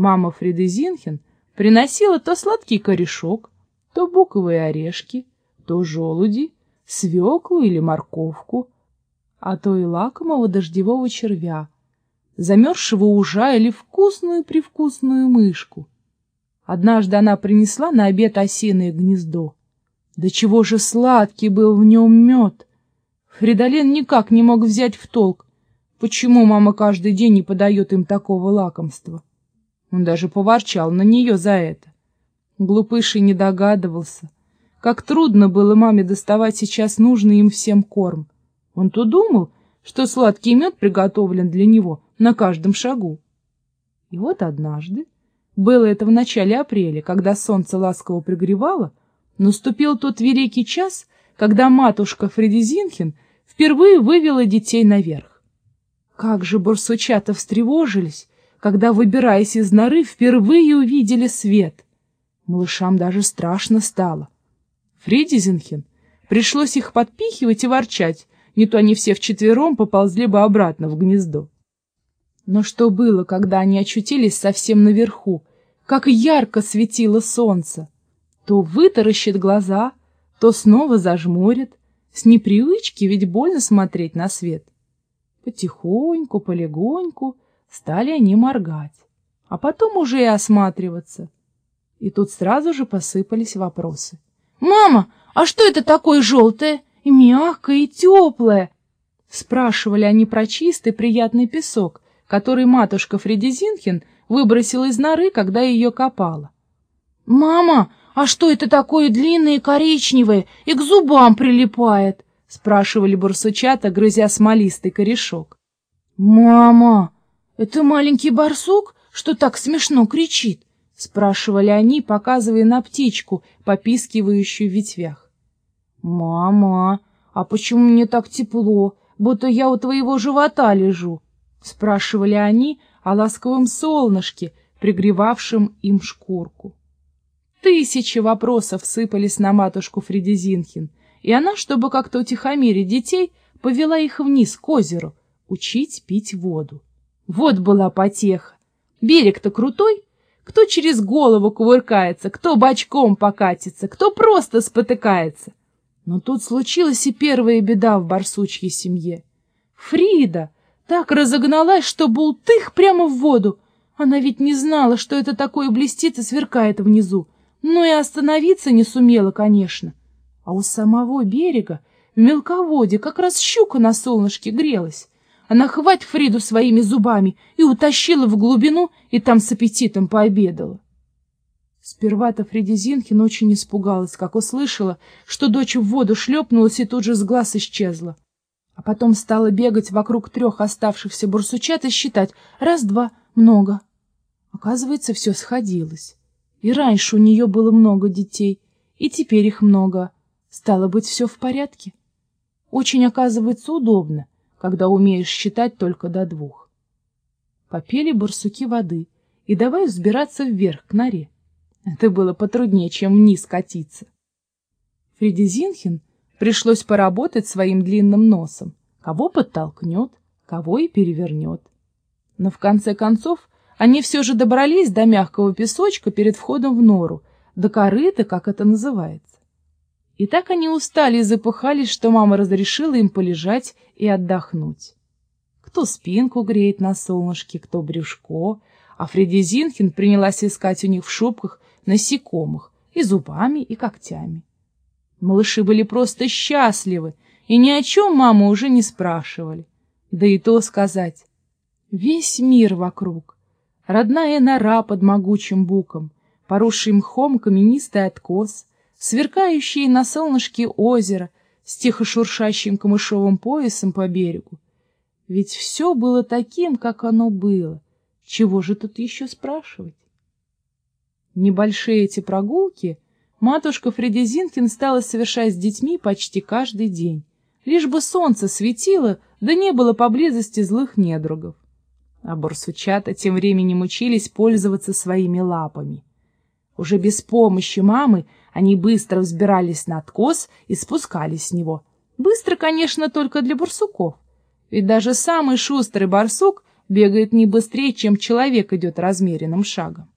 Мама Фриды Зинхен приносила то сладкий корешок, то буковые орешки, то желуди, свеклу или морковку, а то и лакомого дождевого червя, замерзшего ужа или вкусную-привкусную мышку. Однажды она принесла на обед осиное гнездо. Да чего же сладкий был в нем мед! Фридолин никак не мог взять в толк, почему мама каждый день не подает им такого лакомства. Он даже поворчал на нее за это. Глупыший не догадывался, как трудно было маме доставать сейчас нужный им всем корм. Он-то думал, что сладкий мед приготовлен для него на каждом шагу. И вот однажды, было это в начале апреля, когда солнце ласково пригревало, наступил тот великий час, когда матушка Фредизинхен впервые вывела детей наверх. Как же барсучата встревожились, когда, выбираясь из норы, впервые увидели свет. Малышам даже страшно стало. Фредизинхен пришлось их подпихивать и ворчать, не то они все вчетвером поползли бы обратно в гнездо. Но что было, когда они очутились совсем наверху? Как ярко светило солнце! То вытаращит глаза, то снова зажмурит. С непривычки ведь больно смотреть на свет. Потихоньку, полегоньку стали они моргать, а потом уже и осматриваться. И тут сразу же посыпались вопросы. «Мама, а что это такое желтое?» и мягкое, и теплое. Спрашивали они про чистый приятный песок, который матушка Фредизинхен выбросила из норы, когда ее копала. «Мама, а что это такое длинное и коричневое и к зубам прилипает?» — спрашивали барсучата, грызя смолистый корешок. «Мама, это маленький барсук, что так смешно кричит?» — спрашивали они, показывая на птичку, попискивающую в ветвях. «Мама, а почему мне так тепло, будто я у твоего живота лежу?» — спрашивали они о ласковом солнышке, пригревавшем им шкурку. Тысячи вопросов сыпались на матушку Фредизинхин, и она, чтобы как-то утихомирить детей, повела их вниз к озеру, учить пить воду. Вот была потеха. Берег-то крутой, кто через голову кувыркается, кто бочком покатится, кто просто спотыкается. Но тут случилась и первая беда в барсучьей семье. Фрида так разогналась, что бултых прямо в воду. Она ведь не знала, что это такое блестит и сверкает внизу. Но и остановиться не сумела, конечно. А у самого берега, в мелководье, как раз щука на солнышке грелась. Она хвать Фриду своими зубами и утащила в глубину, и там с аппетитом пообедала. Сперва-то Фреди Зинхин очень испугалась, как услышала, что дочь в воду шлепнулась и тут же с глаз исчезла. А потом стала бегать вокруг трех оставшихся бурсучат и считать раз-два, много. Оказывается, все сходилось. И раньше у нее было много детей, и теперь их много. Стало быть, все в порядке. Очень, оказывается, удобно, когда умеешь считать только до двух. Попели барсуки воды, и давай взбираться вверх к норе. Это было потруднее, чем вниз катиться. Фриде Зинхен пришлось поработать своим длинным носом. Кого подтолкнет, кого и перевернет. Но в конце концов они все же добрались до мягкого песочка перед входом в нору, до корыта, как это называется. И так они устали и запыхались, что мама разрешила им полежать и отдохнуть. Кто спинку греет на солнышке, кто брюшко, а Фредди Зинхен принялась искать у них в шубках насекомых и зубами, и когтями. Малыши были просто счастливы и ни о чем маму уже не спрашивали. Да и то сказать. Весь мир вокруг. Родная нора под могучим буком, поросший мхом каменистый откос, сверкающие на солнышке озеро с тихо шуршащим камышовым поясом по берегу. Ведь все было таким, как оно было. Чего же тут еще спрашивать? Небольшие эти прогулки матушка Фредизинкин стала совершать с детьми почти каждый день, лишь бы солнце светило, да не было поблизости злых недругов. А барсучата тем временем учились пользоваться своими лапами. Уже без помощи мамы они быстро взбирались на откос и спускались с него. Быстро, конечно, только для барсуков. Ведь даже самый шустрый барсук бегает не быстрее, чем человек идет размеренным шагом.